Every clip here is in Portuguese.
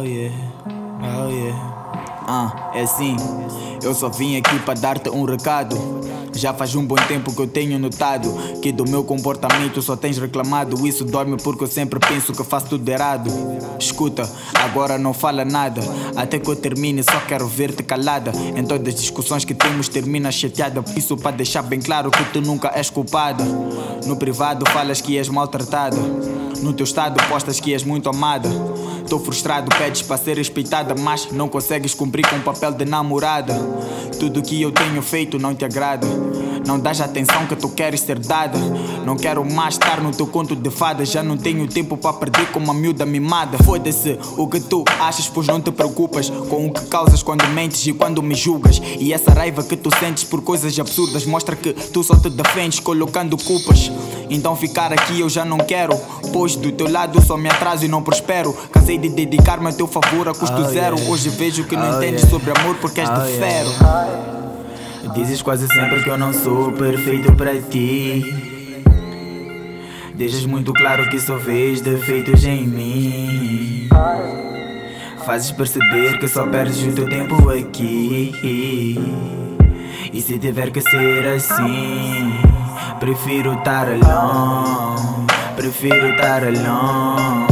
Oh yeah, oh yeah. Ah, é assim. Eu só vim aqui para dar-te um recado. Já faz um bom tempo que eu tenho notado que do meu comportamento só tens reclamado. Isso dói-me porque eu sempre penso que faço tudo errado. Escuta, agora não fala nada. Até que eu termine, só quero ver-te calada. Em todas as discussões que temos, termina chateada. Isso para deixar bem claro que tu nunca és culpada. No privado falas que és maltratada. No teu estado postas que és muito amada. Tô frustrado, pedes para ser respeitada, mas não consegues cumprir com o papel de namorada. Tudo que eu tenho feito não te agrada. Não dás a atenção que tu queres ser dada. Não quero mais estar no teu conto de fadas. Já não tenho tempo para perder com uma miúda mimada. Foda-se o que tu achas, pois não te preocupas com o que causas quando mentes e quando me julgas. E essa raiva que tu sentes por coisas absurdas mostra que tu só te defendes colocando culpas. Então ficar aqui eu já não quero. Pois do teu lado só me atraso e não prospero. Cansei de dedicar-me a teu favor a custo oh, zero. Yeah. Hoje vejo que não oh, entendes yeah. sobre amor porque és oh, de ferro. Yeah. Dizes quase sempre que eu não sou perfeito para ti. Deixas muito claro que só vês defeitos em mim. Fazes perceber que só perdes o teu tempo aqui. E se tiver que ser assim, prefiro estar alone. Prefiro estar alone.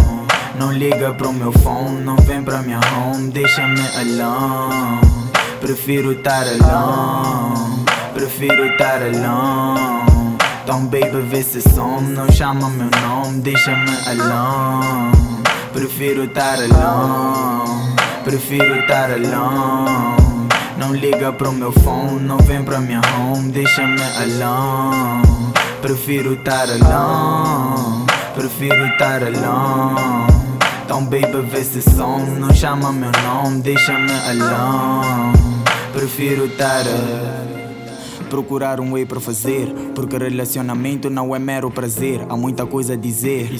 Não liga pro meu phone, não vem pra minha home, deixa-me alone. Prefiro estar alone, prefiro estar alone. Então, baby, vê se som, não chama meu nome, deixa-me alone. Prefiro estar alone, prefiro estar alone. Não liga pro meu phone, não vem pra minha home, deixa-me alone. Prefiro estar alone, prefiro estar alone. Então, baby, vê se som, não chama meu nome, deixa-me alone. Prefiro estar procurar um way para fazer. Porque relacionamento não é mero prazer. Há muita coisa a dizer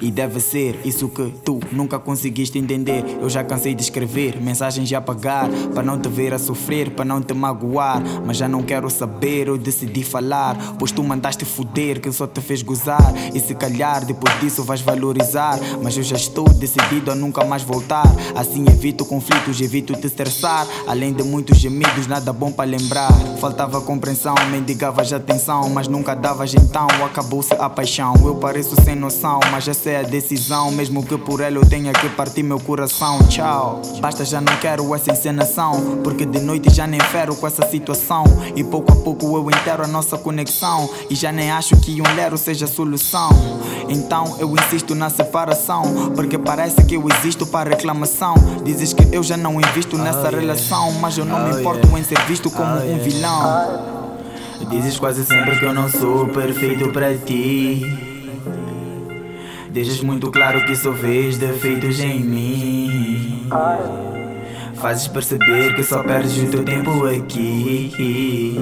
e deve ser isso que tu nunca conseguiste entender. Eu já cansei de escrever mensagens a apagar para não te ver a sofrer, para não te magoar. Mas já não quero saber, eu decidi falar. Pois tu mandaste foder, que só te fez gozar. E se calhar depois disso vais valorizar. Mas eu já estou decidido a nunca mais voltar. Assim evito conflitos, evito te estressar. Além de muitos gemidos, nada bom para lembrar. Faltava compreensão compreensão. Mendigavas atenção, mas nunca davas então. Acabou-se a paixão. Eu pareço sem noção, mas essa é a decisão. Mesmo que por ela eu tenha que partir meu coração. Tchau. Basta, já não quero essa encenação. Porque de noite já nem fero com essa situação. E pouco a pouco eu entero a nossa conexão. E já nem acho que um lero seja a solução. Então eu insisto na separação. Porque parece que eu existo para reclamação. Dizes que eu já não invisto nessa oh, relação. Mas eu não oh, me importo yeah. em ser visto como oh, um vilão. Dizes quase sempre que eu não sou perfeito para ti. Deixas muito claro que só vês defeitos em mim. Fazes perceber que só perdes o teu tempo aqui.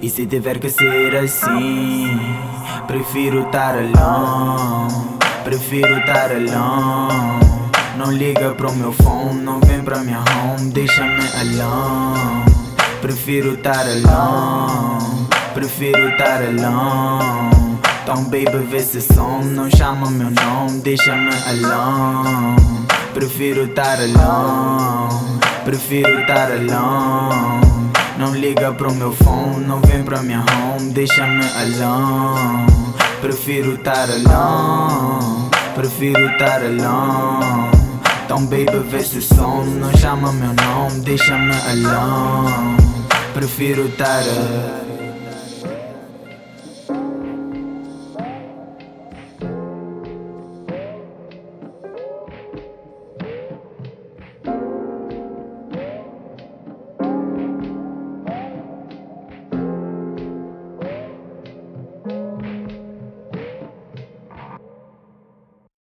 E se tiver que ser assim, prefiro estar alone. Prefiro estar alone. Não liga pro meu phone, não vem pra minha home, deixa-me alone. Prefiro estar alone, prefiro estar alone. Então, baby, vê se som, não chama meu nome, deixa-me alone. Prefiro estar alone, prefiro estar alone. Não liga pro meu phone, não vem pra minha home, deixa-me alone. Prefiro estar alone, prefiro estar alone. Então, baby, vê se som, não chama meu nome, deixa-me alone. Prefiro estar